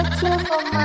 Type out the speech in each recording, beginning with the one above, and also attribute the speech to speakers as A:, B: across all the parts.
A: Kecil koma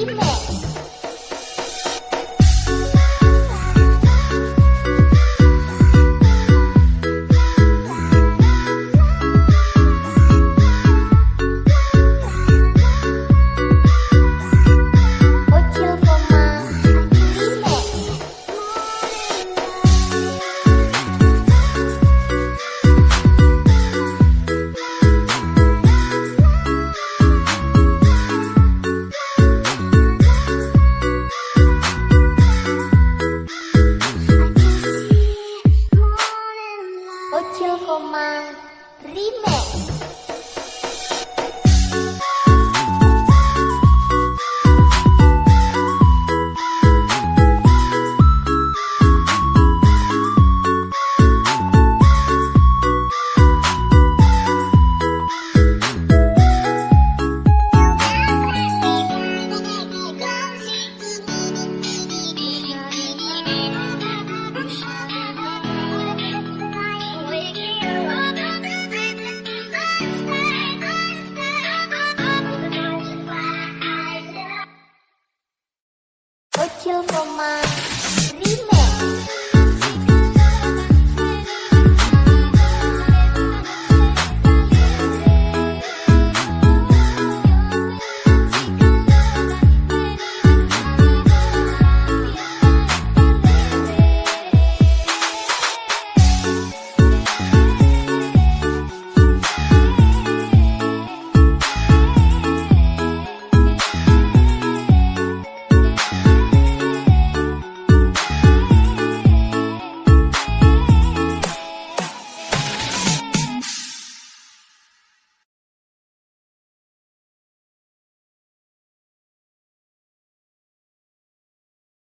A: Remix Komang Remake. Remix Kecil koma